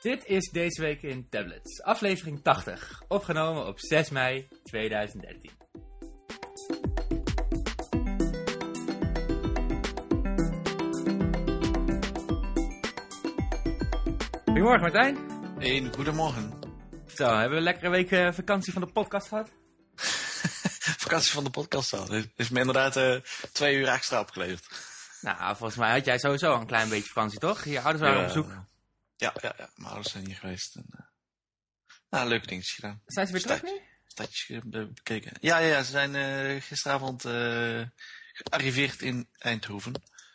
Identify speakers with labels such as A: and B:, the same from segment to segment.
A: Dit is deze week in Tablets, aflevering 80, opgenomen op 6 mei 2013. Goedemorgen Martijn.
B: Een goedemorgen.
A: Zo, hebben we een lekkere week eh, vakantie van de podcast gehad?
B: Vakantie van de podcast al. Er is me inderdaad eh, twee uur extra opgeleverd.
A: Nou, volgens mij had jij sowieso een klein beetje vakantie, toch? Je ouders waren op bezoek.
B: Ja, ja, ja. Mijn ouders zijn hier geweest. En, eh, nou, leuke dingetjes gedaan.
A: Zijn ze weer terug nu?
B: Stadjes be- bekeken. Ja, ja, ja, ze zijn eh, gisteravond eh, gearriveerd in Eindhoven.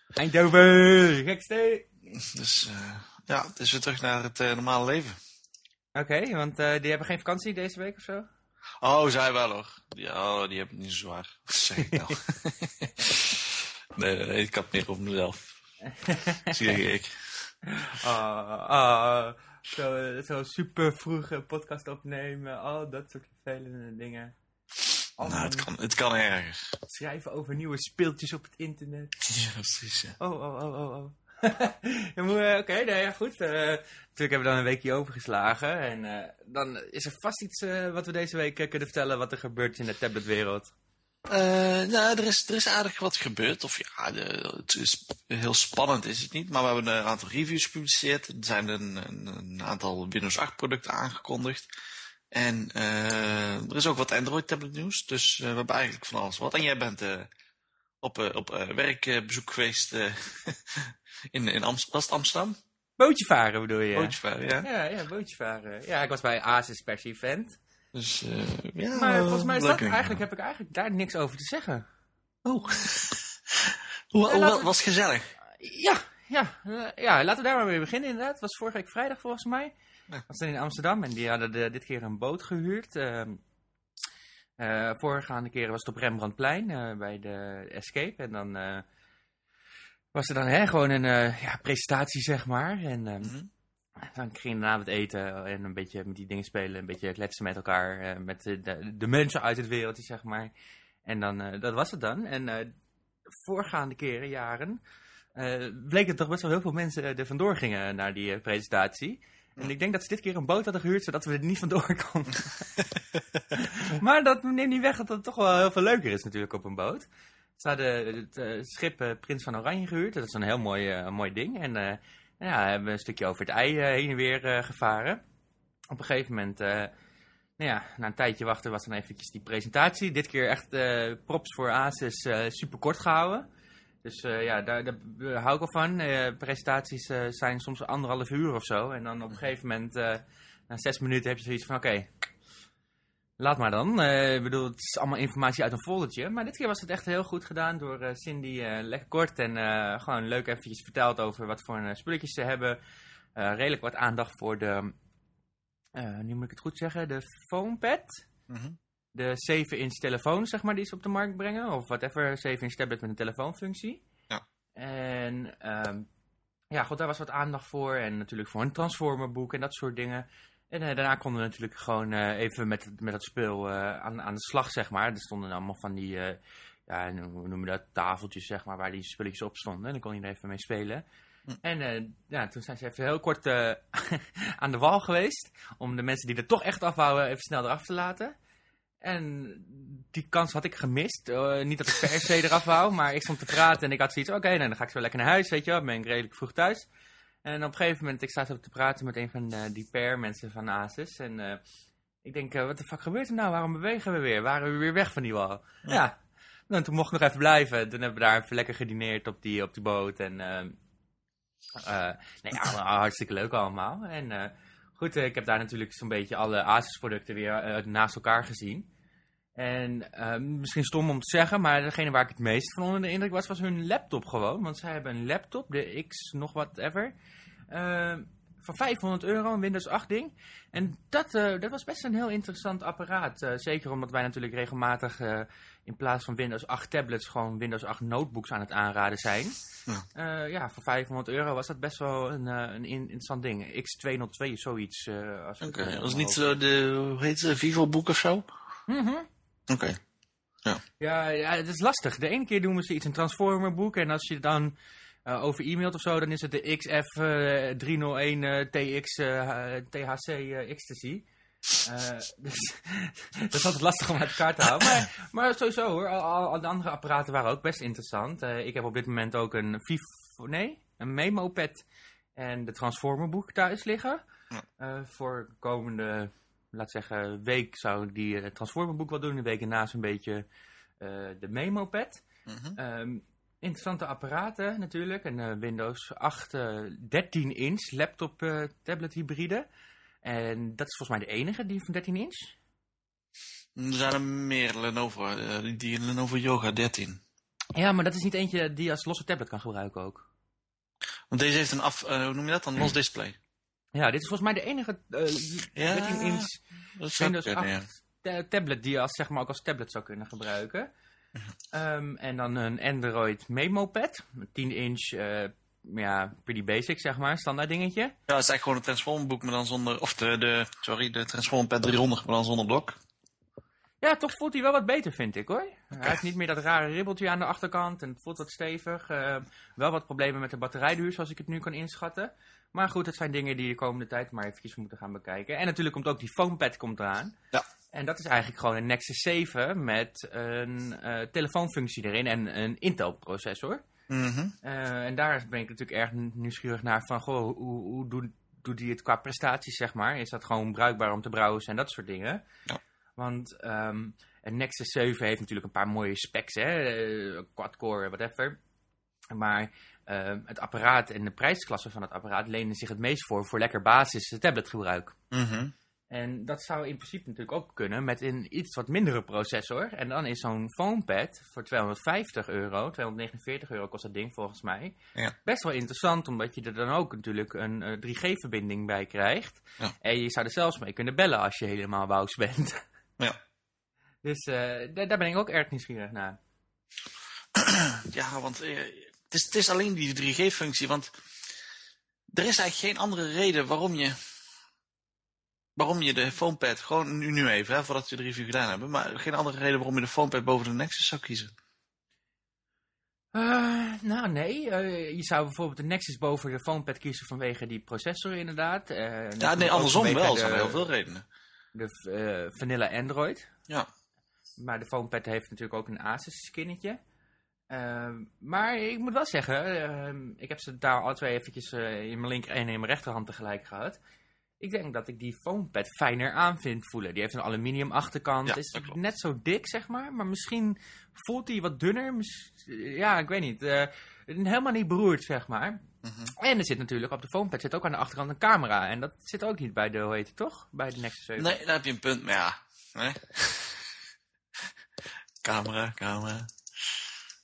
A: Eindhoven, gekste.
B: Dus eh, ja, het is weer terug naar het normale leven.
A: Oké, want eh, die hebben geen vakantie deze week of zo?
B: Oh, zij wel hoor. Ja, oh, die hebben het niet zo zwaar. Zeg ik nou. nee, nee, nee, ik had het meer over mezelf. Zie je, ik.
A: Ah, ah, zo, eh, zo super vroeg een podcast opnemen, al dat soort vervelende dingen.
B: Nou, het kan, het kan erger.
A: schrijven over nieuwe speeltjes op het internet.
B: Ja, precies. Ja.
A: Oh, oh, oh, oh, oh. Eh, Oké, nou ja, goed. eh, natuurlijk hebben we dan een weekje overgeslagen. En eh, dan is er vast iets wat we deze week kunnen vertellen wat er gebeurt in de tabletwereld.
B: Eh, nou, er is, er is aardig wat gebeurd. Of ja, de, het is heel spannend is het niet. Maar we hebben een aantal reviews gepubliceerd. Er zijn een, een, een aantal Windows 8 producten aangekondigd. En eh, er is ook wat Android tablet nieuws. Dus eh, we hebben eigenlijk van alles wat. En jij bent op, op werkbezoek geweest in, in Amst was het Amsterdam.
A: Bootje varen bedoel je?
B: Bootje varen, ja.
A: Ja, ja, bootje varen. Ja, ik was bij Asus Pers Event.
B: Dus eh, ja,
A: Maar volgens mij is dat
B: ik.
A: eigenlijk, heb ik eigenlijk daar niks over te zeggen.
B: Oh. hoe,
A: we-
B: was gezellig?
A: Ja, ja, eh, ja, laten we daar maar mee beginnen inderdaad. Het was vorige week vrijdag volgens mij.
B: Ja.
A: was dan in Amsterdam en die hadden de- dit keer een boot gehuurd. ehm eh, voorgaande keren was het op Rembrandtplein bij de Escape. En dan was er dan hè, gewoon een ja, presentatie, zeg maar. En ehm,
B: Mhm.
A: Dan ging je daarna wat eten en een beetje met die dingen spelen. Een beetje kletsen met elkaar. eh, met de, de, de mensen uit het wereldje, zeg maar. En dan, eh, dat was het dan. En eh, voorgaande keren, jaren, bleek het toch best wel heel veel mensen er vandoor gingen naar die presentatie. En ik denk dat ze dit keer een boot hadden gehuurd, zodat we er niet vandoor konden. maar dat neemt niet weg dat het toch wel heel veel leuker is natuurlijk op een boot. Ze hadden het schip Prins van Oranje gehuurd. Dat is een heel mooi, mooi ding. En ja, hebben we een stukje over het ei eh, heen en weer eh, gevaren. Op een gegeven moment, eh, nou ja, na een tijdje wachten was dan eventjes die presentatie. Dit keer echt props voor Asus super kort gehouden. Dus ja, daar, daar hou ik wel van. Presentaties zijn soms anderhalf uur of zo. En dan op een gegeven moment, na zes minuten, heb je zoiets van: oké, laat maar dan. Eh, ik bedoel, het is allemaal informatie uit een foldertje. Maar dit keer was het echt heel goed gedaan door eh, Cindy. eh, lekker kort en gewoon leuk eventjes verteld over wat voor spulletjes ze hebben. Redelijk wat aandacht voor de, nu moet ik het goed zeggen, de PhonePad
B: Mhm.
A: de 7-inch telefoon, zeg maar, die ze op de markt brengen. Of whatever, 7-inch tablet met een telefoonfunctie.
B: Ja.
A: En ehm, ja, goed, daar was wat aandacht voor. En natuurlijk voor een transformerboek en dat soort dingen. En eh, daarna konden we natuurlijk gewoon eh, even met, met dat spul eh, aan, aan de slag, zeg maar. Er stonden allemaal van die, ja, hoe noem je dat, tafeltjes, zeg maar, waar die spulletjes op stonden. En dan kon je er even mee spelen.
B: Hm.
A: En ja, toen zijn ze even heel kort aan de wal geweest. Om de mensen die er toch echt afhouden even snel eraf te laten. En die kans had ik gemist. Niet dat ik per se eraf wou, maar ik stond te praten en ik had zoiets. Oké, nou, dan ga ik zo lekker naar huis, weet je wel. Ben ik redelijk vroeg thuis. En op een gegeven moment, ik sta zo te praten met een van eh, die per mensen van Asus. En eh, ik denk, eh, wat de fuck gebeurt er nou? Waarom bewegen we weer? Waren we weer weg van die wal? Ja.
B: Ja.
A: Nou, toen mocht ik nog even blijven. Toen hebben we daar even lekker gedineerd op die, op die boot. En ehm, eh, nee, ja, hartstikke leuk allemaal. En goed, ik heb daar natuurlijk zo'n beetje alle Asus-producten weer eh, naast elkaar gezien. En eh, misschien stom om te zeggen, maar degene waar ik het meest van onder de indruk was, was hun laptop gewoon. Want zij hebben een laptop, de X nog whatever, eh van 500 euro, een Windows 8 ding. En dat, eh, dat was best een heel interessant apparaat. eh, zeker omdat wij natuurlijk regelmatig eh, in plaats van Windows 8 tablets gewoon Windows 8 notebooks aan het aanraden zijn.
B: Ja.
A: Ja, voor 500 euro was dat best wel een, een in- interessant ding. X202 of zoiets.
B: Oké, is
A: om
B: niet zo de, hoe heet het, Vivo boek of zo?
A: Mhm.
B: Oké.
A: Ja, ja, het is lastig. De ene keer doen we ze iets een Transformer boek. En als je dan eh, over e-mailt of zo, dan is het de XF301 TX THC Ecstasy. Eh, dus dat is altijd lastig om uit elkaar te houden. Maar, maar sowieso hoor, al, al de andere apparaten waren ook best interessant. Eh, ik heb op dit moment ook een Vivo, nee, een Memo-pad en de Transformerboek thuis liggen.
B: Ja.
A: Eh, voor de komende, laat zeggen, week zou ik die het Transformerboek wel doen. De week ernaast een beetje de Memo-pad. Ehm, interessante apparaten natuurlijk. Een Windows 8 13 inch laptop tablet hybride. En dat is volgens mij de enige die van 13 inch.
B: Er zijn er meer Lenovo, die Lenovo Yoga 13.
A: Ja, maar dat is niet eentje die je als losse tablet kan gebruiken ook.
B: Want deze heeft een af, uh, hoe noem je dat, een los display.
A: Ja, dit is volgens mij de enige uh,
B: ja,
A: 13 inch
B: dat
A: Windows
B: kunnen,
A: 8 ta tablet die je als, zeg maar, ook als tablet zou kunnen gebruiken. Um, en dan een Android Memo Pad, 10 inch ja, pretty basic, zeg maar, standaard dingetje.
B: Ja, het is eigenlijk gewoon een Transformer maar dan zonder, of de, de sorry, de Transformer Pad 300, maar dan zonder blok.
A: Ja, toch voelt hij wel wat beter, vind ik hoor. Hij heeft niet meer dat rare ribbeltje aan de achterkant en het voelt wat stevig. Uh, wel wat problemen met de batterijduur, zoals ik het nu kan inschatten. Maar goed, het zijn dingen die de komende tijd maar eventjes moeten gaan bekijken. En natuurlijk komt ook die foampad komt eraan.
B: Ja.
A: En dat is eigenlijk gewoon een Nexus 7 met een uh, telefoonfunctie erin en een Intel processor.
B: Mhm.
A: Uh, en daar ben ik natuurlijk erg nieuwsgierig naar van, goh, hoe, hoe doet, doet hij het qua prestaties, zeg maar? Is dat gewoon bruikbaar om te browsen en dat soort dingen?
B: Ja.
A: Want um, een Nexus 7 heeft natuurlijk een paar mooie specs, hè? Uh, quad-core, whatever. Maar uh, het apparaat en de prijsklasse van het apparaat lenen zich het meest voor voor lekker basis tabletgebruik.
B: Mhm.
A: En dat zou in principe natuurlijk ook kunnen met een iets wat mindere processor. En dan is zo'n PhonePad voor 250 euro, 249 euro kost dat ding volgens mij,
B: Ja.
A: best wel interessant. Omdat je er dan ook natuurlijk een eh, 3G-verbinding bij krijgt.
B: Ja.
A: En je zou er zelfs mee kunnen bellen als je helemaal wous bent.
B: Ja.
A: Dus eh, da- daar ben ik ook erg nieuwsgierig naar.
B: Ja, want eh, het, is, het is alleen die 3G-functie, want er is eigenlijk geen andere reden waarom je, waarom je de PhonePad, gewoon nu, nu even, hè, voordat we de review gedaan hebben, maar geen andere reden waarom je de PhonePad boven de Nexus zou kiezen.
A: Eh, nou, nee. Eh, je zou bijvoorbeeld de Nexus boven de PhonePad kiezen vanwege die processor inderdaad. Eh,
B: Ja, nee, andersom wel, er zijn heel veel redenen.
A: De vanilla Android.
B: Ja.
A: Maar de PhonePad heeft natuurlijk ook een Asus skinnetje. Ehm, maar ik moet wel zeggen, ehm, ik heb ze daar alle twee eventjes eh, in mijn linker en in mijn rechterhand tegelijk gehad. Ik denk dat ik die PhonePad fijner aan vind voelen. Die heeft een aluminium achterkant.
B: Ja,
A: is net zo dik, zeg maar. Maar misschien voelt hij wat dunner. Ja, ik weet niet. Eh, helemaal niet beroerd, zeg maar.
B: Mhm.
A: En er zit natuurlijk op de PhonePad zit ook aan de achterkant een camera. En dat zit ook niet bij de, hoe heet het toch? Bij de Nexus 7.
B: Nee, daar heb je een punt, maar ja. Camera, camera.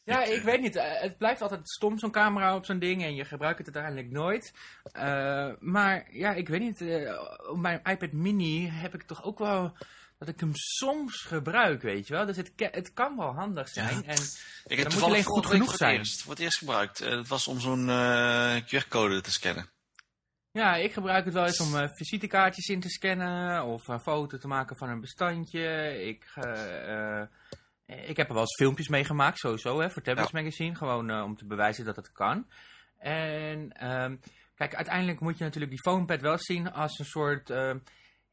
A: Ja, ik weet niet. Eh, Het blijft altijd stom, zo'n camera op zo'n ding. En je gebruikt het uiteindelijk nooit. Eh, maar ja, ik weet niet. eh, op mijn iPad mini heb ik toch ook wel... Dat ik hem soms gebruik, weet je wel. Dus het, het kan wel handig zijn. En
B: Ik heb
A: moet alleen goed genoeg
B: voor
A: zijn.
B: Het eerst, voor het eerst gebruikt. Het was om zo'n QR-code te scannen.
A: ja, ik gebruik het wel eens om visitekaartjes in te scannen. Of een foto te maken van een bestandje. Ik, ik heb er wel eens filmpjes mee gemaakt, sowieso, hè, voor Tablets Magazine. Gewoon eh, om te bewijzen dat het kan. En ehm, kijk, uiteindelijk moet je natuurlijk die PhonePad wel zien als een soort, ehm,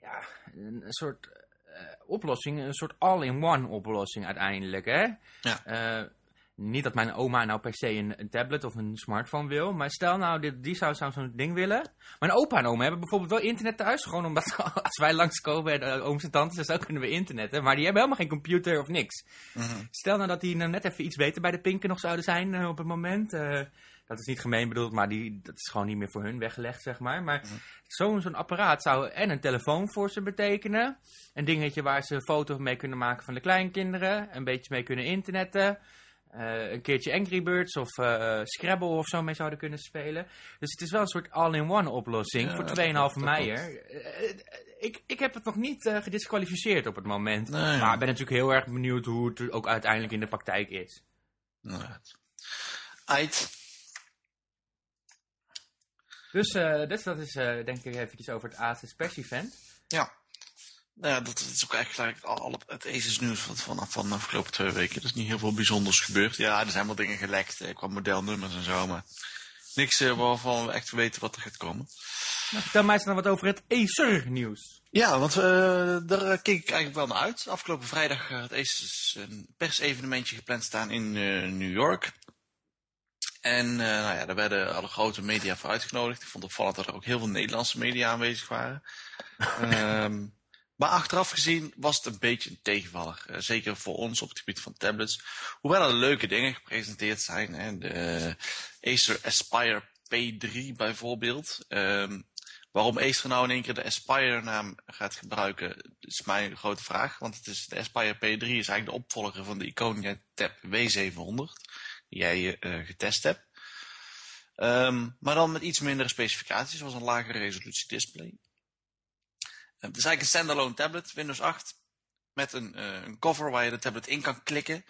A: ja, een soort eh, oplossing. Een soort all-in-one oplossing uiteindelijk, hè.
B: Ja.
A: Eh, niet dat mijn oma nou per se een, een tablet of een smartphone wil. Maar stel nou, dit, die zou, zou zo'n ding willen. Mijn opa en oma hebben bijvoorbeeld wel internet thuis. Gewoon omdat als wij langskomen en uh, ooms en tantes, dan kunnen we internetten. Maar die hebben helemaal geen computer of niks.
B: Mhm.
A: Stel nou dat die nou net even iets beter bij de pinken nog zouden zijn eh, op het moment. eh, dat is niet gemeen bedoeld, maar die, dat is gewoon niet meer voor hun weggelegd, zeg maar. Maar
B: Mhm.
A: zo'n zo'n apparaat zou en een telefoon voor ze betekenen. Een dingetje waar ze een foto mee kunnen maken van de kleinkinderen. Een beetje mee kunnen internetten. Eh, een keertje Angry Birds of eh, Scrabble of zo mee zouden kunnen spelen. Dus het is wel een soort all-in-one oplossing
B: Ja,
A: voor
B: dat
A: 2,5
B: klopt, dat
A: meijer. Eh, ik, ik heb het nog niet eh, gedisqualificeerd op het moment.
B: Nee.
A: Maar ik ben natuurlijk heel erg benieuwd hoe het ook uiteindelijk in de praktijk is.
B: Inderdaad. Ait.
A: Dus, dus dat is eh, denk ik eventjes over het Asus Pers Event.
B: Ja. Nou ja, dat, is ook eigenlijk al, het- het Asus nieuws van, van, van de afgelopen twee weken. Er is niet heel veel bijzonders gebeurd. Ja, er zijn wel dingen gelekt eh, qua modelnummers en zo, maar niks uh, waarvan we echt weten wat er gaat komen.
A: Nou, vertel mij eens dan wat over het Acer-nieuws.
B: Ja, want uh, daar keek ik eigenlijk wel naar uit. Afgelopen vrijdag had Acer een persevenementje gepland staan in New York. En nou ja, daar werden alle grote media voor uitgenodigd. Ik vond het opvallend dat er ook heel veel Nederlandse media aanwezig waren. um, Maar achteraf gezien was het een beetje een tegenvaller. Uh, zeker voor ons op het gebied van tablets. Hoewel er leuke dingen gepresenteerd zijn. Hè, de Acer Aspire P3 bijvoorbeeld. Um, waarom Acer nou in één keer de Aspire naam gaat gebruiken, is mijn grote vraag. Want het is, de Aspire P3 is eigenlijk de opvolger van de Iconia Tab W700. Die jij uh, getest hebt. Um, maar dan met iets mindere specificaties, zoals een lagere resolutie display. Het is eigenlijk een standalone tablet, Windows 8, met een, uh, een cover waar je de tablet in kan klikken.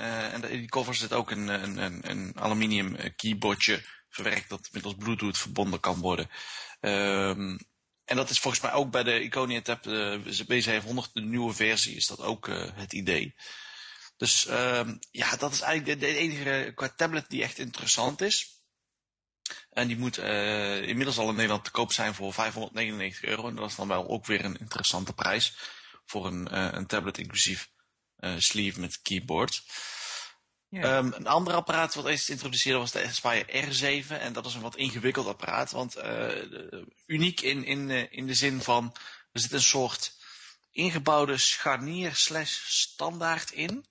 B: Uh, en in die cover zit ook een, een, een, aluminium eh, keyboardje verwerkt dat middels Bluetooth verbonden kan worden. Um, en dat is volgens mij ook bij de Iconia Tab de B700, de nieuwe versie, is dat ook uh, het idee. Dus um, ja, dat is eigenlijk de enige qua tablet die echt interessant is. En die moet uh, inmiddels al in Nederland te koop zijn voor 599 euro. En dat is dan wel ook weer een interessante prijs voor een, uh, een tablet inclusief uh, sleeve met keyboard. Yeah. Um, een ander apparaat wat eens introduceerde was de Aspire R7. En dat is een wat ingewikkeld apparaat. Want uniek in, in, in de zin van, er zit een soort ingebouwde scharnier slash standaard in.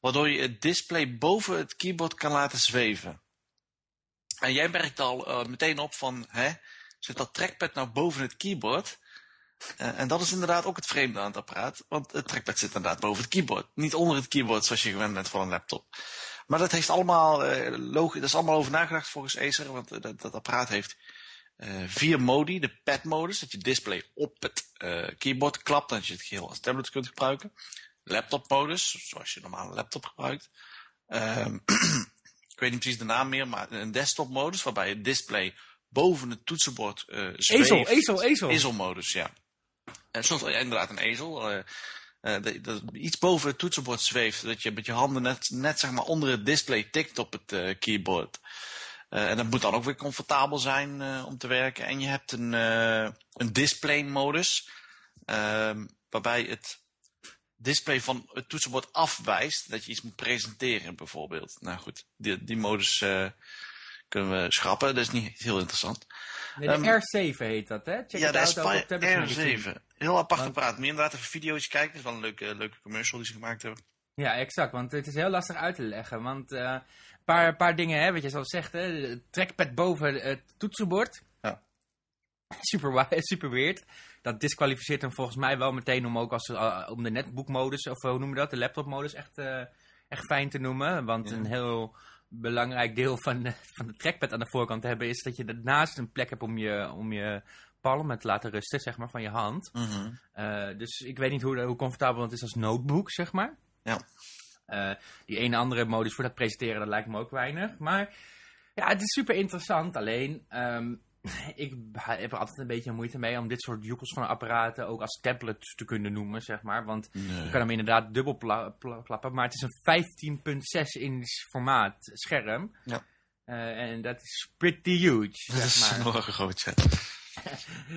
B: Waardoor je het display boven het keyboard kan laten zweven. En jij merkt al uh, meteen op van, hè, zit dat trackpad nou boven het keyboard? Uh, en dat is inderdaad ook het vreemde aan het apparaat, want het trackpad zit inderdaad boven het keyboard. Niet onder het keyboard zoals je gewend bent van een laptop. Maar dat heeft allemaal, uh, logisch, dat is allemaal over nagedacht volgens Acer, want dat, dat apparaat heeft vier modi. De pad-modus, dat je display op het keyboard klapt, dat je het geheel als tablet kunt gebruiken. Laptop-modus, zoals je normaal een laptop gebruikt. Um, ik weet niet precies de naam meer, maar een desktop modus waarbij het display boven het toetsenbord uh, zweeft.
A: Ezel, ezel, ezel.
B: Ezelmodus, ja. En soms inderdaad een ezel. Uh, uh, dat, dat iets boven het toetsenbord zweeft, dat je met je handen net, net zeg maar onder het display tikt op het uh, keyboard. Uh, en dat moet dan ook weer comfortabel zijn om te werken. En je hebt een, een display modus, waarbij het display van het toetsenbord afwijst dat je iets moet presenteren bijvoorbeeld. Nou goed, die, die modus uh, kunnen we schrappen, dat is niet heel interessant.
A: Nee, de um, R7 heet dat, hè?
B: Check ja, de Aspire R7. Heel apart want... Moet je inderdaad even video's kijken. Dat is wel een leuke, leuke commercial die ze gemaakt hebben.
A: Ja, exact. Want het is heel lastig uit te leggen. Want een uh, paar, paar dingen, hè, wat je zo zegt. Hè, trackpad boven het toetsenbord.
B: Ja.
A: Super, super weird dat disqualificeert hem volgens mij wel meteen om ook als, uh, om de netboekmodus, of hoe noemen we dat, de laptopmodus echt, uh, echt fijn te noemen. Want ja. een heel belangrijk deel van de, van de trackpad aan de voorkant te hebben is dat je daarnaast een plek hebt om je, om je palmen te laten rusten, zeg maar, van je hand.
B: Mm -hmm.
A: uh, dus ik weet niet hoe, hoe comfortabel het is als notebook, zeg maar.
B: Ja.
A: die ene andere modus voor dat presenteren, dat lijkt me ook weinig. Maar ja, het is super interessant. Alleen, um, ik heb er altijd een beetje moeite mee om dit soort joekels van apparaten ook als tablet te kunnen noemen, zeg maar. Want nee. je kan hem inderdaad dubbel klappen, maar het is een 15.6 inch formaat scherm.
B: Ja.
A: Uh, en dat is pretty huge, zeg maar.
B: Dat is nog groot, ja.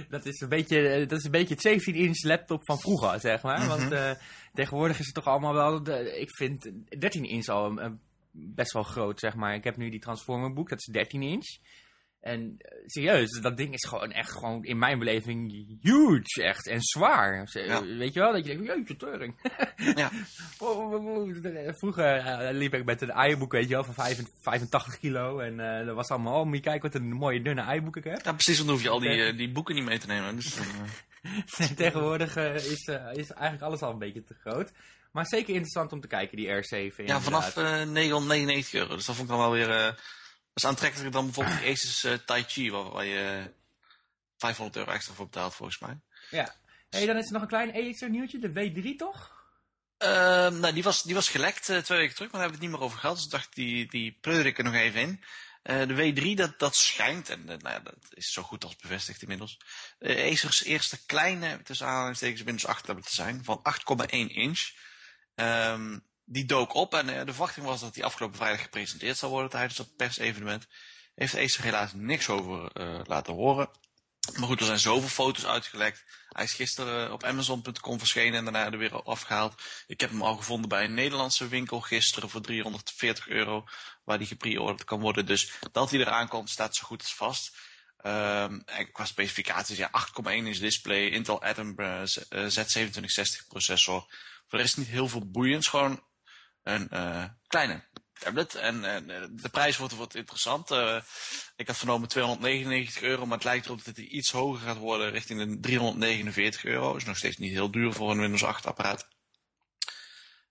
A: dat, is een beetje, dat is een beetje het 17-inch laptop van vroeger, zeg maar. Mm -hmm. Want uh, tegenwoordig is het toch allemaal wel, de, ik vind 13 inch al best wel groot, zeg maar. Ik heb nu die Transformer boek, dat is 13 inch. En serieus, dat ding is gewoon echt gewoon in mijn beleving huge, echt. En zwaar. Ja. Weet je wel? Dat je denkt, jeetje, teuring.
B: ja.
A: Vroeger uh, liep ik met een iBook, weet je wel, van 85 kilo. En uh, dat was allemaal, oh, moet je kijken wat een mooie dunne iBook ik heb.
B: Ja, precies, dan hoef je al die, uh, die boeken niet mee te nemen. Dus,
A: nee, tegenwoordig is, is eigenlijk alles al een beetje te groot. Maar zeker interessant om te kijken, die R7.
B: Ja, vanaf 999 euro. Dus dat vond ik dan wel weer is aantrekkelijker dan bijvoorbeeld Asus uh, Tai Chi, waar, waar, je 500 euro extra voor betaalt volgens mij.
A: Ja. Hey, dan is er nog een klein Acer nieuwtje, de W3 toch?
B: Uh, nou, die was, die was gelekt uh, twee weken terug, maar daar hebben we het niet meer over gehad. Dus ik dacht, die, die pleur ik er nog even in. Uh, de W3, dat, dat schijnt, en nou ja, dat is zo goed als bevestigd inmiddels, Acer's eerste kleine, tussen aanhalingstekens, Windows 8 tablet te zijn, van 8,1 inch. Um, die dook op en uh, de verwachting was dat die afgelopen vrijdag gepresenteerd zou worden tijdens dat persevenement. heeft Acer helaas niks over uh, laten horen. Maar goed, er zijn zoveel foto's uitgelekt. Hij is gisteren op Amazon.com verschenen en daarna er weer afgehaald. Ik heb hem al gevonden bij een Nederlandse winkel gisteren voor 340 euro. Waar die gepreorderd kan worden. Dus dat hij eraan komt staat zo goed als vast. Um, en qua specificaties, ja, 8,1 inch display, Intel Atom uh, Z2760 processor. De rest niet heel veel boeiends, gewoon een uh, kleine tablet. En uh, de prijs wordt, wordt interessant. Uh, ik had vernomen 299 euro, maar het lijkt erop dat het iets hoger gaat worden richting de 349 euro. Is nog steeds niet heel duur voor een Windows 8 apparaat.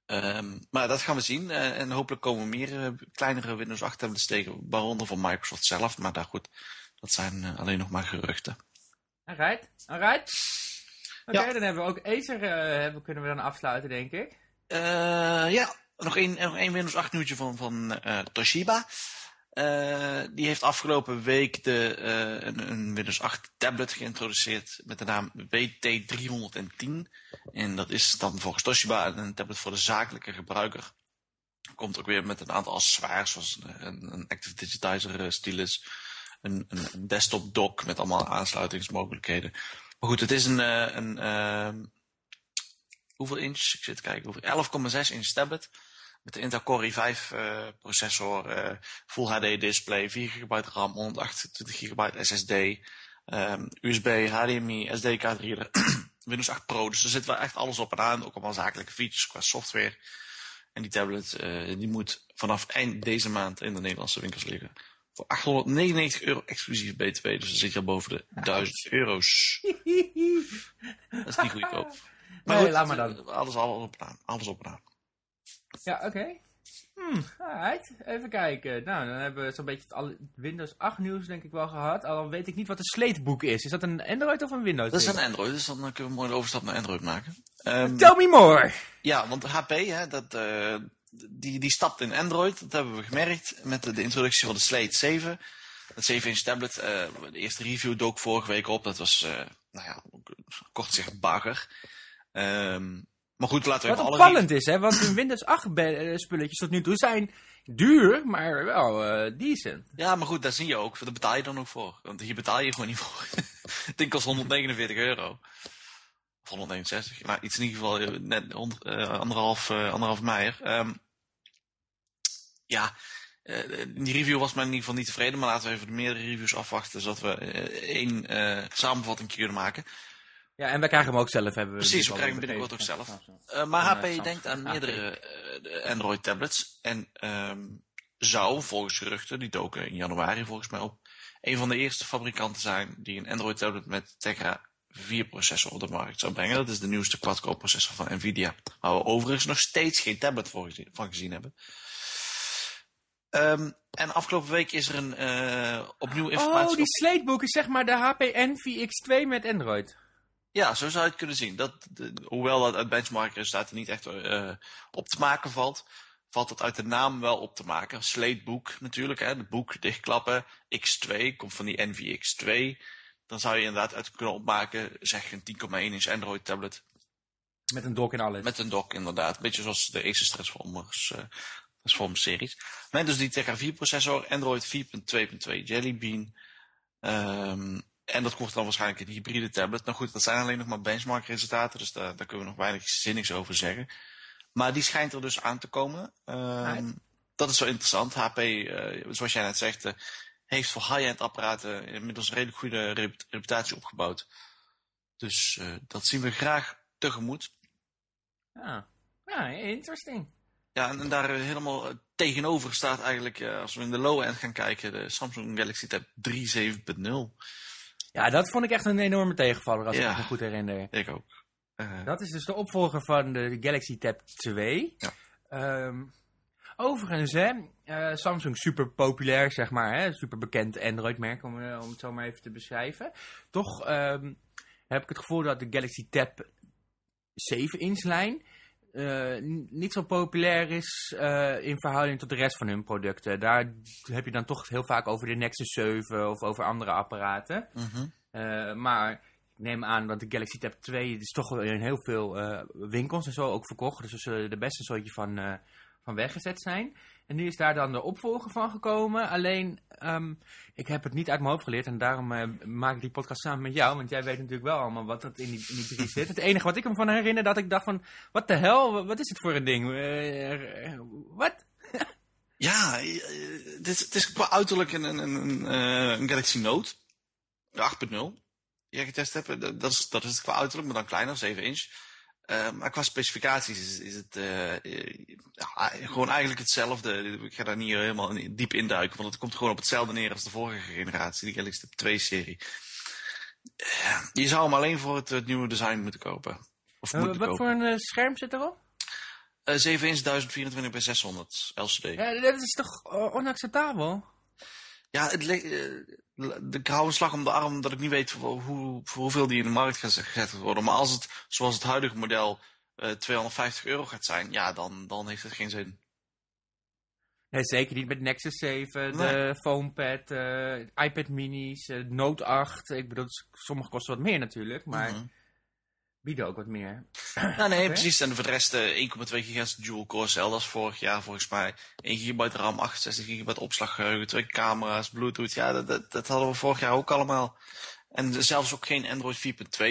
B: Um, maar dat gaan we zien. Uh, en hopelijk komen meer kleinere Windows 8 tablets tegen, waaronder van Microsoft zelf. Maar daar goed, dat zijn alleen nog maar geruchten.
A: Alright, alright. Oké, okay, ja. dan hebben we ook Acer, hebben, kunnen we dan afsluiten, denk ik.
B: ja, nog één, nog Windows 8 nieuwtje van, van uh, Toshiba. Uh, die heeft afgelopen week de, uh, een, een, Windows 8 tablet geïntroduceerd met de naam WT310. En dat is dan volgens Toshiba een tablet voor de zakelijke gebruiker. Komt ook weer met een aantal accessoires zoals een, een Active Digitizer stylus, een, een, desktop dock met allemaal aansluitingsmogelijkheden. Maar goed, het is een, een hoeveel inch? Ik zit te kijken. 11,6 inch tablet. Met de Intel Core i5 uh, processor, uh, Full HD display, 4 GB RAM, 128 GB SSD, um, USB, HDMI, SD kaart reader, Windows 8 Pro. Dus er zit wel echt alles op en aan. Ook allemaal zakelijke features qua software. En die tablet uh, die moet vanaf eind deze maand in de Nederlandse winkels liggen. Voor 899 euro exclusief BTW. Dus dan zit je al boven de 1000 euro's. Dat is niet goedkoop.
A: Maar nee, goed, laat maar dan.
B: Alles, alles op en aan. Alles op en aan.
A: Ja, oké. Okay. Hmm, alright. Even kijken. Nou, dan hebben we zo'n beetje het Windows 8 nieuws denk ik wel gehad. Al weet ik niet wat een sleetboek is. Is dat een Android of een Windows?
B: Dat is een Android, dus dan kunnen we mooi de overstap naar Android maken. Um,
A: Tell me more!
B: Ja, want HP, hè, dat, uh, die, die stapt in Android. Dat hebben we gemerkt met de, de introductie van de Slate 7. Het 7-inch tablet. Uh, de eerste review dook vorige week op. Dat was, uh, nou ja, kort gezegd bagger. Um, maar goed, laten we
A: Wat opvallend is, hè, want de Windows 8 eh, spulletjes tot nu toe zijn duur, maar wel uh, decent.
B: Ja, maar goed, daar zie je ook. Daar betaal je dan ook voor. Want hier betaal je gewoon niet voor. Het ding kost 149 euro. Of 169. Maar iets in ieder geval eh, net uh, anderhalf, uh, anderhalf meijer. Um, ja, die review was mij in ieder geval niet tevreden. Maar laten we even de meerdere reviews afwachten. Zodat we één samenvatting kunnen maken.
A: Ja, en wij krijgen hem ook zelf. Hebben we
B: Precies, we krijgen hem binnenkort ook zelf. Uh, maar HP denkt aan meerdere uh, Android tablets. En um, zou, volgens geruchten, die doken in januari volgens mij op, een van de eerste fabrikanten zijn die een Android tablet met Tegra 4 processor op de markt zou brengen. Dat is de nieuwste quad-core processor van Nvidia. Waar we overigens nog steeds geen tablet voor gezien, van gezien hebben. Um, en afgelopen week is er een uh, opnieuw informatie...
A: Oh, die slatebook is zeg maar de HP Envy X2 met Android.
B: Ja, zo zou je het kunnen zien. Dat, hoewel dat uit benchmark-resultaten niet echt uh, op te maken valt, valt dat uit de naam wel op te maken. Slatebook natuurlijk, hè, de boek dichtklappen. X2 komt van die NVX 2. Dan zou je inderdaad uit kunnen opmaken, zeg een 10,1 inch Android tablet.
A: Met een dock en alles.
B: Met een dock inderdaad. Beetje zoals de Asus Transformers, uh, Transformers series. Met dus die Tegra 4 processor, Android 4.2.2 Jelly Bean. Um, en dat wordt dan waarschijnlijk een hybride tablet. Nou goed, dat zijn alleen nog maar benchmark resultaten, dus daar, daar kunnen we nog weinig zinnigs over zeggen. Maar die schijnt er dus aan te komen. Um, dat is wel interessant. HP, uh, zoals jij net zegt, uh, heeft voor high-end apparaten inmiddels een redelijk goede reputatie opgebouwd. Dus uh, dat zien we graag tegemoet.
A: Ja, ja interesting.
B: Ja, en, en daar helemaal tegenover staat eigenlijk, als we in de low-end gaan kijken, de Samsung Galaxy Tab 3 7.0.
A: Ja, dat vond ik echt een enorme tegenvaller, als ik me goed herinner.
B: Ik ook.
A: Uh... Dat is dus de opvolger van de Galaxy Tab 2. Ja. Um, overigens, hè, uh, Samsung super populair, zeg maar, hè, super bekend Android-merk, om, uh, om het zo maar even te beschrijven. Toch um, heb ik het gevoel dat de Galaxy Tab 7-inch lijn uh, niet zo populair is uh, in verhouding tot de rest van hun producten. Daar heb je dan toch heel vaak over de Nexus 7 of over andere apparaten. Mm -hmm. uh, maar ik neem aan dat de Galaxy Tab 2 is toch in heel veel winkels en zo ook verkocht. Dus we zullen er best een soortje van, van weggezet zijn. En nu is daar dan de opvolger van gekomen. Alleen, ehm, ik heb het niet uit mijn hoofd geleerd. En daarom eh, maak ik die podcast samen met jou. Want jij weet natuurlijk wel allemaal wat er in die, in die drie zit. Het enige wat ik me van herinner, dat ik dacht van... Wat de hel? Wat is het voor een ding? Eh, Wat?
B: Ja, eh, het is, is qua uiterlijk een, een, een, Galaxy Note 8.0. Die ik getest heb. Dat dat is, dat is qua uiterlijk, maar dan kleiner, 7 inch. Eh, maar qua specificaties is, is het eh, eh, ja, gewoon eigenlijk hetzelfde. Ik ga daar niet helemaal in- diep induiken, want het komt gewoon op hetzelfde neer als de vorige generatie, die Galaxy Tab 2-serie. je zou hem alleen voor het, het nieuwe design moeten kopen. Of moeten
A: wat
B: kopen.
A: voor een scherm zit erop?
B: Eh, 7 inch 1024 bij 600 LCD.
A: Ja, dat is toch onacceptabel?
B: Ja, het eh, ik hou een slag om de arm dat ik niet weet voor, hoe, voor hoeveel die in de markt gaat gezet worden. Maar als het, zoals het huidige model, eh 250 euro gaat zijn, ja, dan, dan heeft het geen zin.
A: Nee, zeker niet met Nexus 7,
B: Nee.
A: de PhonePad, eh, iPad minis, eh, Note 8. Ik bedoel, sommige kosten wat meer natuurlijk, maar
B: Mhm.
A: Bieden ook wat meer.
B: Ja, nee, precies. En voor de rest eh, 1,2 gigahertz dual core dat is vorig jaar volgens mij. 1 gigabyte RAM, 68 gigabyte opslaggeheugen, twee camera's, bluetooth. Ja, dat, dat, dat hadden we vorig jaar ook allemaal. En zelfs ook geen Android 4.2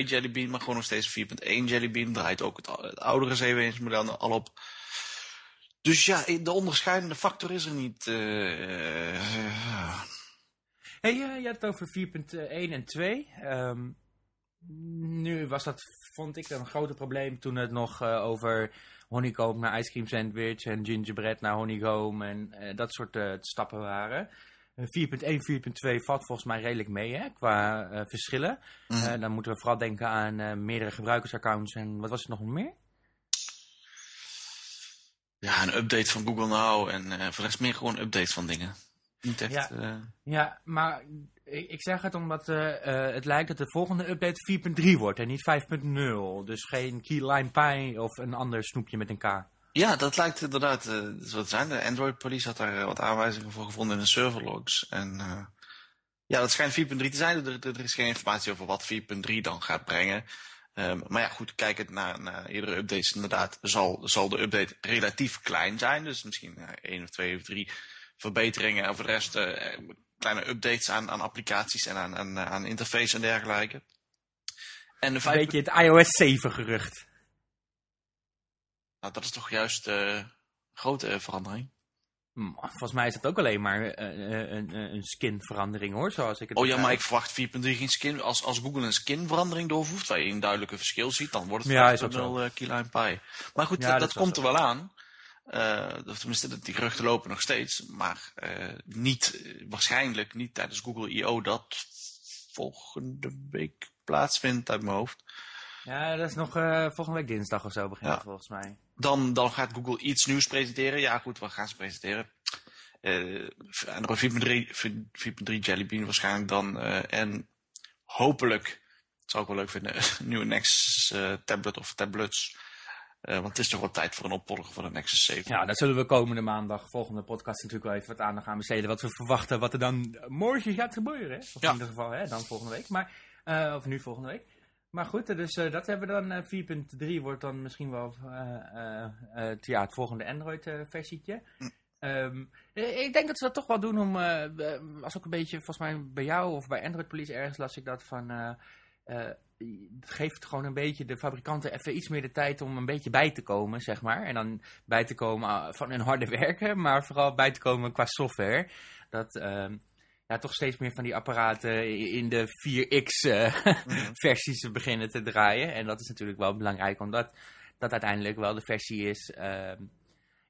B: Jelly Bean, maar gewoon nog steeds 4.1 Jelly Bean. Draait ook het, het oudere 7-inch model al op. Dus ja, de onderscheidende factor is er niet. eh, eh,
A: Hey, eh, je had het over 4.1 en 2. Ehm, nu was dat, vond ik, een groot probleem toen het nog eh, over honeycomb naar ice cream sandwich en gingerbread naar honeycomb en eh, dat soort eh, stappen waren. Eh, 4.1, 4.2 valt volgens mij redelijk mee hè, qua verschillen.
B: mhm.
A: Dan moeten we vooral denken aan meerdere gebruikersaccounts en wat was er nog meer?
B: ja, een update van Google Now en voor de rest meer gewoon updates van dingen. Niet echt.
A: Ja. Ja, maar ik, ik zeg het omdat eh, eh, het lijkt dat de volgende update 4.3 wordt en niet 5.0. Dus geen Keyline Pie of een ander snoepje met een K.
B: Ja, dat lijkt inderdaad zo te zijn. De Android Police had daar wat aanwijzingen voor gevonden in de serverlogs. En ja, dat schijnt 4.3 te zijn. Er, er is geen informatie over wat 4.3 dan gaat brengen. Ehm, maar ja, goed, kijkend naar, naar eerdere updates, inderdaad, zal, zal de update relatief klein zijn. Dus misschien één of twee of drie verbeteringen. En voor de rest kleine updates aan, aan applicaties en aan, aan, aan interface en dergelijke. En de
A: Een
B: 5.
A: beetje het iOS 7 gerucht.
B: Nou, dat is toch juist eh, een grote eh, verandering.
A: Hm, Volgens mij is het ook alleen maar eh, eh, een, een, een skinverandering hoor, zoals ik het
B: Oh ja, maar ik verwacht 4.3 geen skin. Als, als Google een skinverandering doorvoert, waar je een duidelijke verschil ziet, dan wordt het
A: Ja, is ook
B: 5.0
A: zo.
B: eh, key lime pie. Maar goed,
A: Ja,
B: dat,
A: dat
B: dat komt
A: wel
B: er wel aan. Eh, of tenminste, dat- die geruchten lopen nog steeds. Maar eh, niet, eh, waarschijnlijk niet tijdens Google I.O. dat volgende week plaatsvindt uit mijn hoofd.
A: Ja, dat is nog volgende week dinsdag of zo begint
B: Ja.
A: volgens mij.
B: Dan, dan gaat Google iets nieuws presenteren. Ja, goed, wat gaan ze presenteren? Eh Android 4.3 4.3 Jelly Bean waarschijnlijk dan. en hopelijk, dat zou ik wel leuk vinden, een nieuwe Nexus tablet of tablets. Eh, want het is toch wel tijd voor een opvolger van de Nexus 7.
A: Ja, daar zullen we komende maandag, volgende podcast natuurlijk wel even wat aandacht aan besteden. Wat we verwachten, wat er dan morgen gaat gebeuren. Hè? Of
B: Ja.
A: in ieder geval, hè, dan volgende week. Maar, eh, of nu volgende week. Maar goed, dus eh, dat hebben we dan. eh, 4.3 wordt dan misschien wel het- ja, het volgende Android-versietje.
B: Hm.
A: ik denk dat ze dat toch wel doen om, als ook een beetje, volgens mij bij jou of bij Android Police ergens las ik dat van... het geeft gewoon een beetje de fabrikanten even iets meer de tijd om een beetje bij te komen, zeg maar. En dan bij te komen ah, van hun harde werken, maar vooral bij te komen qua software. Dat ehm, ja, toch steeds meer van die apparaten in de 4X-versies
B: Mhm.
A: beginnen te draaien. En dat is natuurlijk wel belangrijk, omdat dat uiteindelijk wel de versie is ehm,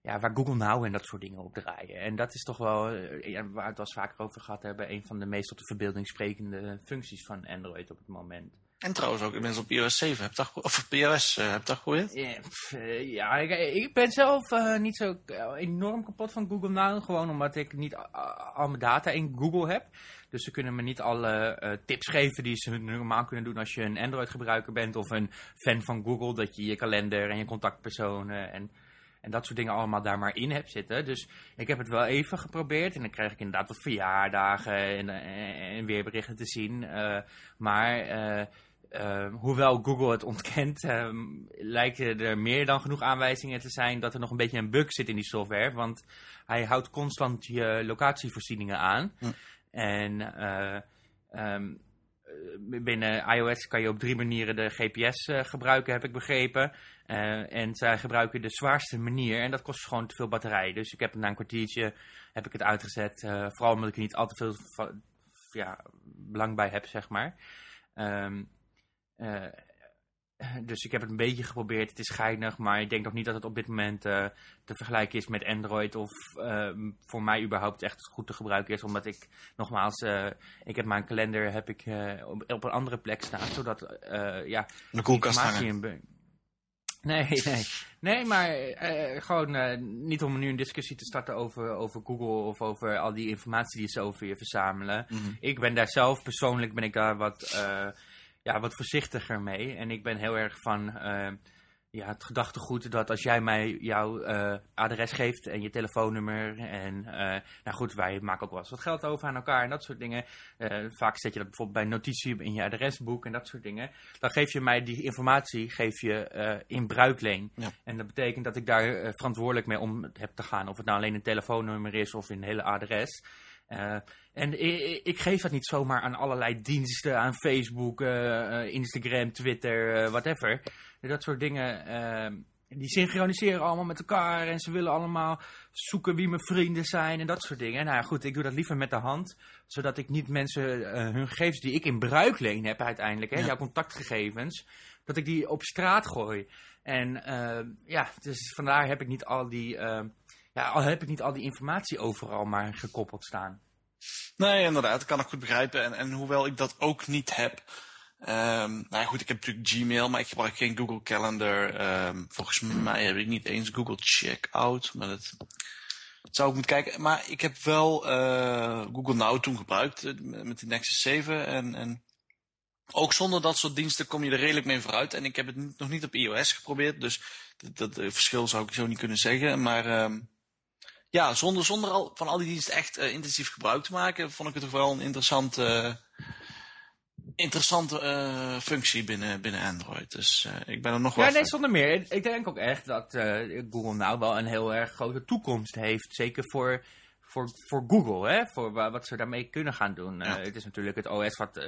A: ja, waar Google Now en dat soort dingen op draaien. En dat is toch wel, eh, ja, waar we het eens vaker over gehad hebben, een van de meest tot de verbeelding sprekende functies van Android op het moment.
B: En trouwens ook inmiddels op iOS 7. Heb dat, of op iOS, eh, heb dat geprobeerd?
A: Eh, ja ik, ik ben zelf eh, niet zo eh, enorm kapot van Google Now. Gewoon omdat ik niet al mijn data in Google heb. Dus ze kunnen me niet alle eh, tips geven die ze normaal kunnen doen als je een Android gebruiker bent. Of een fan van Google. Dat je je kalender en je contactpersonen en, en dat soort dingen allemaal daar maar in hebt zitten. Dus ik heb het wel even geprobeerd. En dan krijg ik inderdaad wat verjaardagen en, en, en weerberichten te zien. Eh, maar... eh, uh, hoewel Google het ontkent, lijken er meer dan genoeg aanwijzingen te zijn dat er nog een beetje een bug zit in die software. Want hij houdt constant je locatievoorzieningen aan.
B: Hm.
A: En um, binnen iOS kan je op drie manieren de GPS uh, gebruiken, heb ik begrepen. Uh, en zij gebruiken de zwaarste manier en dat kost gewoon te veel batterij. Dus ik heb na een kwartiertje heb ik het uitgezet. Vooral omdat ik er niet al te veel ja, belang bij heb, zeg maar. Um, dus ik heb het een beetje geprobeerd. Het is geinig, maar ik denk nog niet dat het op dit moment uh, te vergelijken is met Android. Of uh, voor mij überhaupt echt goed te gebruiken is. Omdat ik, nogmaals, uh, ik heb mijn kalender heb ik, op, op, een andere plek staan. Zodat, ja...
B: De koelkast hangen.
A: Nee, nee. Nee, maar gewoon niet om nu een discussie te starten over, over Google of over al die informatie die ze over je verzamelen.
B: Mm -hmm.
A: Ik ben daar zelf persoonlijk ben ik daar wat ja, wat voorzichtiger mee. En ik ben heel erg van uh, ja, het gedachtegoed dat als jij mij jouw uh, adres geeft en je telefoonnummer. En uh, nou goed, wij maken ook wel eens wat geld over aan elkaar en dat soort dingen. vaak zet je dat bijvoorbeeld bij notitie in je adresboek en dat soort dingen. Dan geef je mij die informatie geef je in bruikleen.
B: Ja.
A: En dat betekent dat ik daar verantwoordelijk mee om heb te gaan. Of het nou alleen een telefoonnummer is of een hele adres. Uh, en ik, ik, geef dat niet zomaar aan allerlei diensten, aan Facebook, uh, Instagram, Twitter, uh, whatever. Dat soort dingen, die synchroniseren allemaal met elkaar en ze willen allemaal zoeken wie mijn vrienden zijn en dat soort dingen. Nou goed, ik doe dat liever met de hand, zodat ik niet mensen hun gegevens die ik in bruikleen heb uiteindelijk, hè,
B: Ja.
A: jouw contactgegevens, dat ik die op straat gooi. En ja, dus vandaar heb ik niet al die ja, al heb ik niet al die informatie overal maar gekoppeld staan.
B: Nee, inderdaad, dat kan ik goed begrijpen. En, en hoewel ik dat ook niet heb. Um, nou ja, goed, ik heb natuurlijk Gmail, maar ik gebruik geen Google Calendar. Um, volgens mij heb ik niet eens Google Checkout, maar dat, zou ik moeten kijken. Maar ik heb wel uh, Google Now toen gebruikt uh, met de Nexus 7. En, en ook zonder dat soort diensten kom je er redelijk mee vooruit. En ik heb het nog niet op iOS geprobeerd, dus dat, dat verschil zou ik zo niet kunnen zeggen. Maar um, ja, zonder, zonder al, van al die diensten echt uh, intensief gebruik te maken, vond ik het toch wel een interessante, uh, interessante uh, functie binnen, binnen Android. Dus ik ben er nog wel.
A: Ja, nee, zonder meer. Ik denk ook echt dat Google nou wel een heel erg grote toekomst heeft. Zeker voor, voor, voor Google, hè? voor wat ze daarmee kunnen gaan doen.
B: Ja.
A: het is natuurlijk het OS wat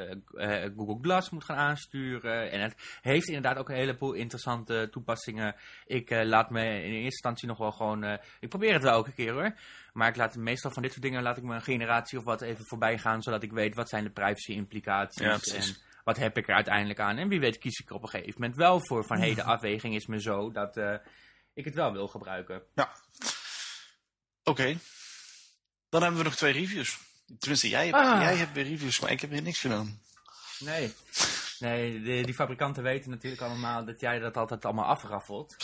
A: Google Glass moet gaan aansturen. En het heeft inderdaad ook een heleboel interessante toepassingen. Ik laat me in eerste instantie nog wel gewoon... ik probeer het wel elke keer hoor. Maar ik laat meestal van dit soort dingen laat ik me een generatie of wat even voorbij gaan. Zodat ik weet wat zijn de privacy implicaties.
B: Ja,
A: en wat heb ik er uiteindelijk aan. En wie weet kies ik er op een gegeven moment wel voor. Van hey, de afweging is me zo dat ik het wel wil gebruiken.
B: Ja. Oké. Okay. Dan hebben we nog twee reviews. Tenminste, jij hebt,
A: Ah.
B: jij hebt weer reviews, maar ik heb hier niks gedaan.
A: Nee. Nee, de, die fabrikanten weten natuurlijk allemaal dat jij dat altijd allemaal afraffelt.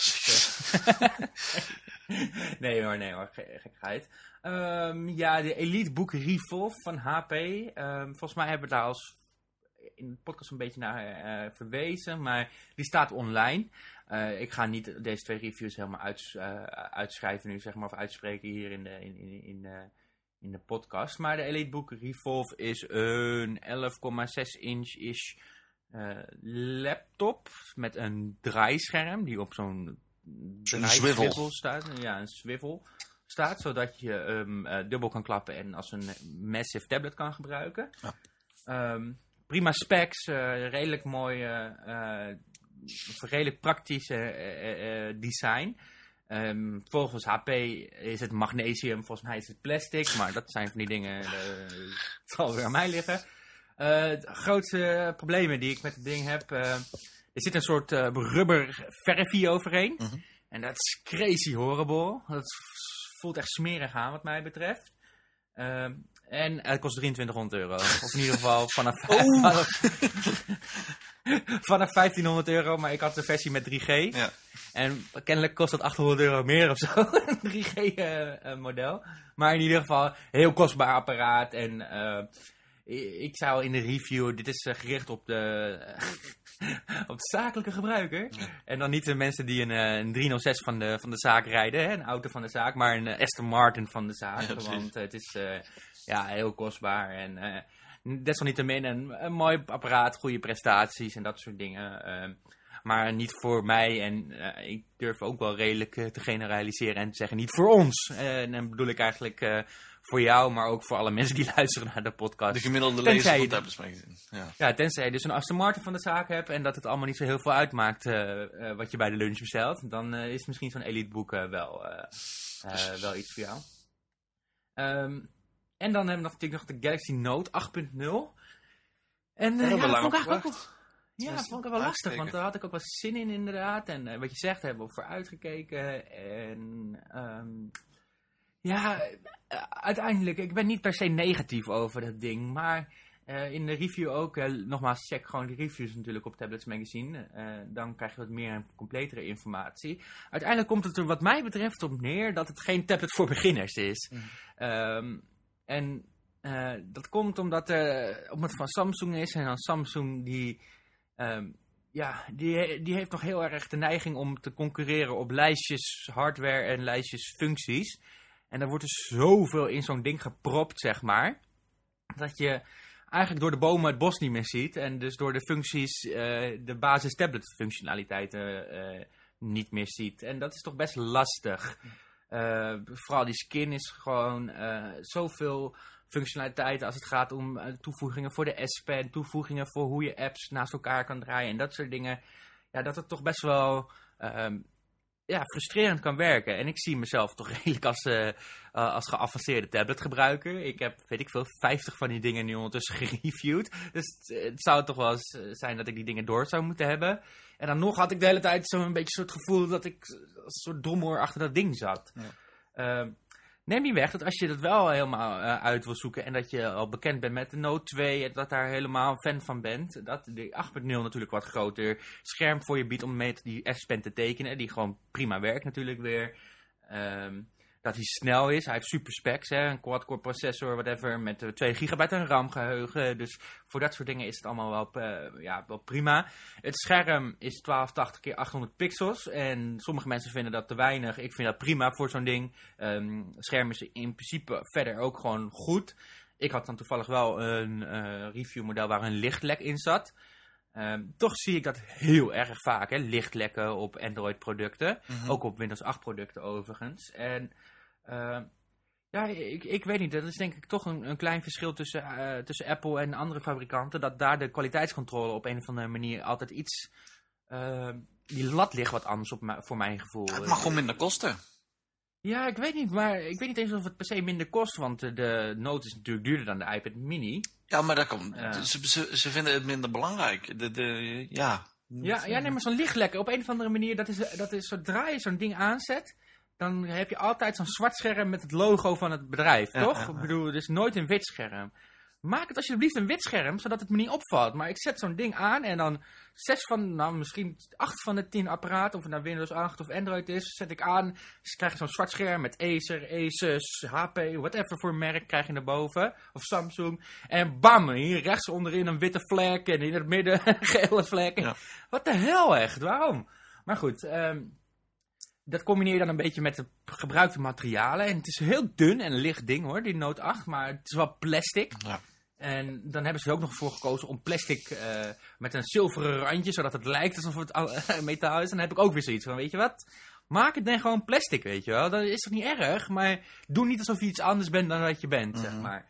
A: nee hoor, nee hoor, gekheid. Um, ja, de Elite Book Revolve van HP. Um, volgens mij hebben we daar als in de podcast een beetje naar uh, verwezen, maar die staat online. Uh, ik ga niet deze twee reviews helemaal uits, uh, uitschrijven nu, zeg maar, of uitspreken hier in de, in, in, in, de, in de podcast. Maar de Elite Book Revolve is een 11,6 inch is laptop met een draaischerm die op zo'n
B: swivel
A: staat. Ja, een swivel staat, zodat je um, uh, dubbel kan klappen en als een massive tablet kan gebruiken.
B: Ja.
A: Um, prima specs, uh, redelijk mooi, redelijk praktisch design. Um, volgens HP is het magnesium, volgens mij is het plastic, maar dat zijn van die dingen, het zal weer aan mij liggen. de grootste problemen die ik met het ding heb, er zit een soort rubber verfie overheen.
B: -hmm.
A: En dat is crazy horrible. Dat voelt echt smerig aan wat mij betreft. Uh, en het kost 2300 euro. Of in ieder geval vanaf,
B: oh.
A: vanaf, vanaf 1500 euro. Maar ik had de versie met 3G.
B: Ja.
A: En kennelijk kost dat 800 euro meer of zo. Een 3G uh, uh, model. Maar in ieder geval heel kostbaar apparaat. En uh, ik zou in de review... Dit is gericht op de op de zakelijke gebruiker.
B: Ja.
A: En dan niet de mensen die een, een 306 van de, van de zaak rijden, hè, een auto van de zaak, maar een Aston Martin van de zaak.
B: Ja,
A: want het is ja, heel kostbaar. En desalniettemin een, een mooi apparaat, goede prestaties en dat soort dingen. Ehm, maar niet voor mij en eh, ik durf ook wel redelijk eh, te generaliseren en te zeggen niet voor ons. en dan bedoel ik eigenlijk voor jou, maar ook voor alle mensen die luisteren naar de podcast.
B: De gemiddelde
A: Tenzij
B: lezer van
A: je-
B: Tablets Magazine. Ja.
A: Ja, tenzij je dus een Aston Martin van de zaak hebt en dat het allemaal niet zo heel veel uitmaakt wat je bij de lunch bestelt, dan is misschien zo'n elite boek wel, wel iets voor jou. Ehm, en dan hebben we nog, natuurlijk nog de Galaxy Note 8.0 En eh, ja, dat vond ik eigenlijk ook ja,
B: Dat
A: vond ik wel lastig, want daar had ik ook wel zin in inderdaad. En eh, wat je zegt, daar hebben we voor uitgekeken. En ehm, ja, eh, uiteindelijk, ik ben niet per se negatief over dat ding. Maar in de review ook, nogmaals, check gewoon de reviews natuurlijk op Tablets Magazine. Dan krijg je wat meer en completere informatie. Uiteindelijk komt het er wat mij betreft op neer dat het geen tablet voor beginners is. Ehm, en eh, dat komt omdat, eh omdat het van Samsung is. En dan Samsung die, ehm, ja, die, die heeft nog heel erg de neiging om te concurreren op lijstjes hardware en lijstjes functies. En er wordt dus zoveel in zo'n ding gepropt, zeg maar. Dat je eigenlijk door de bomen het bos niet meer ziet. En dus door de functies eh, de basis tablet functionaliteiten niet meer ziet. En dat is toch best lastig. Eh, vooral die skin is gewoon eh, zoveel functionaliteiten als het gaat om eh, toevoegingen voor de S-Pen, toevoegingen voor hoe je apps naast elkaar kan draaien en dat soort dingen. Ja, dat het toch best wel ehm, ja, frustrerend kan werken. En ik zie mezelf toch redelijk als, eh, als geavanceerde tabletgebruiker. Ik heb, weet ik veel, 50 van die dingen nu ondertussen gereviewd. Dus het, zou toch wel eens eh, zijn dat ik die dingen door zou moeten hebben. En dan nog had ik de hele tijd zo'n beetje het gevoel dat ik als een soort drommoor achter dat ding zat.
B: Ja.
A: Ehm, neem niet weg dat als je dat wel helemaal eh, uit wil zoeken en dat je al bekend bent met de Note 2 en dat daar helemaal fan van bent, dat de 8.0 natuurlijk wat groter scherm voor je biedt om mee die S-Pen te tekenen, die gewoon prima werkt natuurlijk weer. Ehm, dat hij snel is, hij heeft super specs, hè, een quad-core processor, whatever, met eh, 2 gigabyte aan RAM geheugen. Dus voor dat soort dingen is het allemaal wel, eh, ja, wel prima. Het scherm is 1280 keer 800 pixels en sommige mensen vinden dat te weinig. Ik vind dat prima voor zo'n ding. Het scherm is in principe verder ook gewoon goed. Ik had dan toevallig wel een eh reviewmodel waar een lichtlek in zat. Ehm, toch zie ik dat heel erg vaak, hè, lichtlekken op Android-producten.
B: Mhm.
A: Ook op Windows 8 producten overigens. En eh, ja, ik, ik weet niet. Dat is denk ik toch een, een klein verschil tussen, eh, tussen Apple en andere fabrikanten. Dat daar de kwaliteitscontrole op een of andere manier altijd iets... eh, die lat ligt wat anders op voor mijn gevoel.
B: Het mag gewoon minder kosten.
A: Ja, ik weet niet. Maar ik weet niet eens of het per se minder kost. Want eh, de Note is natuurlijk duurder dan de iPad mini.
B: Ja, maar dat komt.
A: Ja.
B: Ze, ze, ze vinden het minder belangrijk. De, de, ja.
A: Ja, ja nee, maar zo'n lichtlekker op een of andere manier, dat is, dat is zodra je zo'n ding aanzet, dan heb je altijd zo'n zwart scherm met het logo van het bedrijf,
B: Ja,
A: toch?
B: ja, ja.
A: Ik bedoel, het is nooit een wit scherm. Maak het alsjeblieft een wit scherm, zodat het me niet opvalt. Maar ik zet zo'n ding aan en dan zes van, nou misschien acht van de tien apparaten, of het nou Windows 8 of Android is, zet ik aan. Dus krijg je zo'n zwart scherm met Acer, Asus, HP, whatever voor merk krijg je naar boven. Of Samsung. En bam, hier rechts onderin een witte vlek en in het midden een gele vlek. Wat de hel echt, waarom? Maar goed, ehm, dat combineer je dan een beetje met de gebruikte materialen. En het is een heel dun en licht ding hoor, die Note 8, maar het is wel plastic.
B: Ja.
A: En dan hebben ze er ook nog voor gekozen om plastic eh, met een zilveren randje, zodat het lijkt alsof het al- metaal is. En dan heb ik ook weer zoiets van, weet je wat? Maak het dan gewoon plastic, weet je wel. Dat is toch niet erg, maar doe niet alsof je iets anders bent dan wat je bent, zeg
B: Mhm.
A: maar.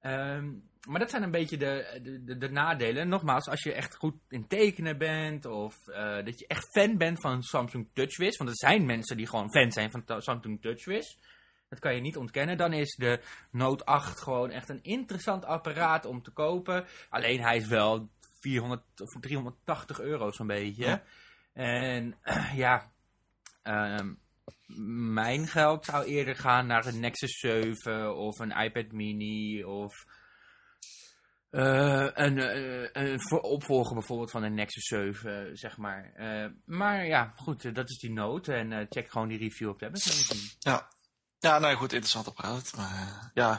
A: Ehm, maar dat zijn een beetje de, de, de, de nadelen. Nogmaals, als je echt goed in tekenen bent, of eh, dat je echt fan bent van Samsung TouchWiz, want er zijn mensen die gewoon fan zijn van Samsung TouchWiz. Dat kan je niet ontkennen. Dan is de Note 8 gewoon echt een interessant apparaat om te kopen. Alleen hij is wel 400 of 380 euro zo'n beetje.
B: Ja.
A: En ja, ehm, mijn geld zou eerder gaan naar een Nexus 7 of een iPad mini of eh, een, eh, een voor- opvolger bijvoorbeeld van een Nexus 7, zeg maar. Eh, maar ja, goed, eh, dat is die note. En eh, check gewoon die review op Tablet Magazine.
B: Ja. Ja, nou goed, interessant apparaat. Maar eh, ja,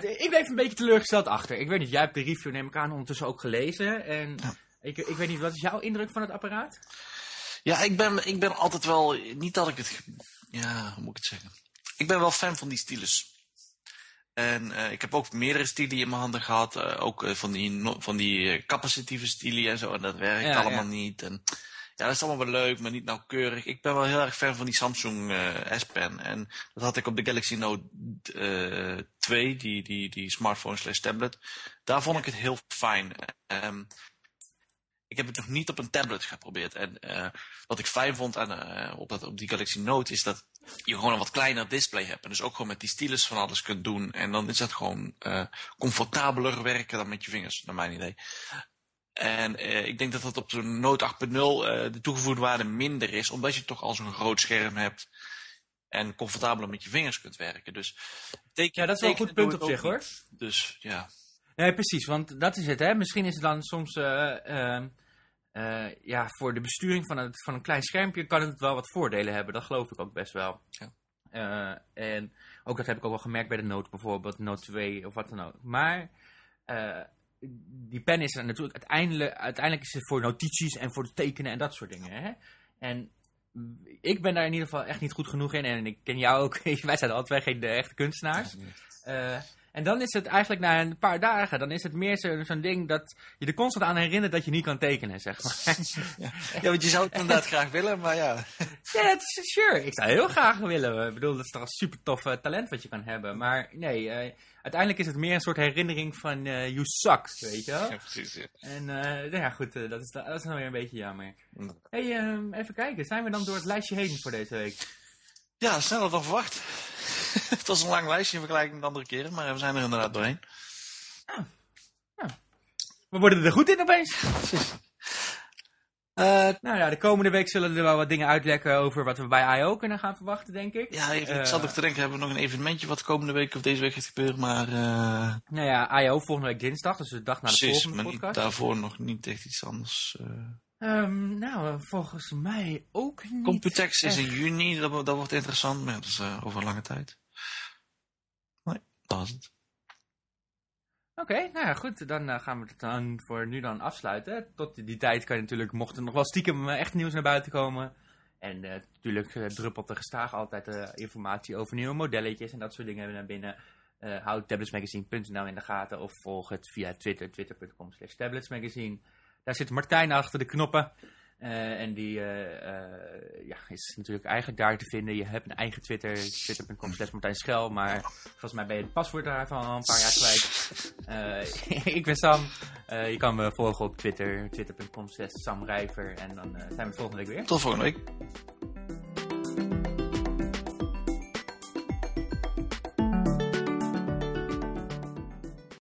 A: Ik bleef een beetje teleurgesteld achter. Ik weet niet, jij hebt de review neem ik aan ondertussen ook gelezen. En
B: Ja.
A: ik, ik weet niet, wat is jouw indruk van het apparaat?
B: Ja, ik ben, ik ben altijd wel, niet dat ik het, ja, hoe moet ik het zeggen? Ik ben wel fan van die stylus. En ik heb ook meerdere stili in mijn handen gehad. ook van die, van die capacitieve stili en zo. En dat werkt allemaal niet. En ja, dat is allemaal wel leuk, maar niet nauwkeurig. Ik ben wel heel erg fan van die Samsung S-Pen. En dat had ik op de Galaxy Note uh, 2, die, die, die smartphone slash tablet. Daar vond ik het heel fijn. Um, ik heb het nog niet op een tablet geprobeerd. En uh, wat ik fijn vond aan, uh, op, dat, op die Galaxy Note is dat je gewoon een wat kleiner display hebt. En dus ook gewoon met die stylus van alles kunt doen. En dan is dat gewoon uh, comfortabeler werken dan met je vingers, naar mijn idee. En ik denk dat dat op de Note 8.0 uh, de toegevoegde waarde minder is, omdat je toch al zo'n groot scherm hebt en comfortabeler met je vingers kunt werken. Dus
A: teken, ja, dat is wel een goed punt op zich hoor.
B: Dus ja.
A: Nee, precies, want dat is het. Hè. Misschien is het dan soms, uh, uh, ja, voor de besturing van, het, van een klein schermpje kan het wel wat voordelen hebben. Dat geloof ik ook best wel. Ja. en ook dat heb ik ook wel gemerkt bij de Note bijvoorbeeld, Note 2 of wat dan ook. Maar die pen is er natuurlijk uiteindelijk, uiteindelijk is het voor notities en voor het tekenen en dat soort dingen. Hè? En ik ben daar in ieder geval echt niet goed genoeg in. En ik ken jou ook. Wij zijn altijd geen echte kunstenaars. En dan is het eigenlijk na een paar dagen, dan is het meer zo'n ding dat je er constant aan herinnert dat je niet kan tekenen, zeg maar.
B: Ja, ja want je zou het inderdaad graag willen, maar ja.
A: Ja, het is, sure. Ik zou heel graag willen. Ik bedoel, dat is toch een super tof uh, talent wat je kan hebben. Maar nee, uh, uiteindelijk is het meer een soort herinnering van uh, you suck, weet je wel.
B: Ja, precies, ja.
A: En ja, goed, dat, is, dat is nou weer een beetje jammer. hey, um, even kijken. Zijn we dan door het lijstje heen voor deze week?
B: Ja, sneller dan verwacht. het was een lang lijstje in vergelijking met andere keren, maar we zijn er inderdaad doorheen.
A: Ja. ja. We worden er goed in opeens. Uh, nou ja, de komende week zullen er wel wat dingen uitlekken over wat we bij I.O. kunnen gaan verwachten, denk ik.
B: Ja, ik zat nog te denken, hebben we nog een evenementje wat komende week of deze week gaat gebeuren, maar... Uh...
A: Nou ja, I.O. volgende week dinsdag, dus de dag na de Precies, volgende
B: maar
A: podcast.
B: daarvoor nog niet echt iets anders.
A: Um, nou, volgens mij ook niet.
B: Computex is in juni, dat, dat, wordt interessant, maar dat is over een lange tijd.
A: Oké, nou ja, goed. Dan uh, gaan we het dan voor nu dan afsluiten. Tot die tijd kan je natuurlijk, mocht er nog wel stiekem eh, echt nieuws naar buiten komen. En uh, natuurlijk druppelt er gestaag altijd informatie over nieuwe modelletjes en dat soort dingen naar binnen. houd tabletsmagazine.nl in de gaten of volg het via Twitter, twitter.com slash tabletsmagazine. Daar zit Martijn achter de knoppen. Uh, en die uh, uh, ja, is natuurlijk eigenlijk daar te vinden. Je hebt een eigen Twitter, twitter.com slash Martijn Schel. Maar volgens mij ben je het paswoord daarvan al een paar jaar kwijt. ik ben Sam. je kan me volgen op Twitter, twitter.com slash Sam Rijver. En dan zijn we volgende week weer.
B: Tot volgende week.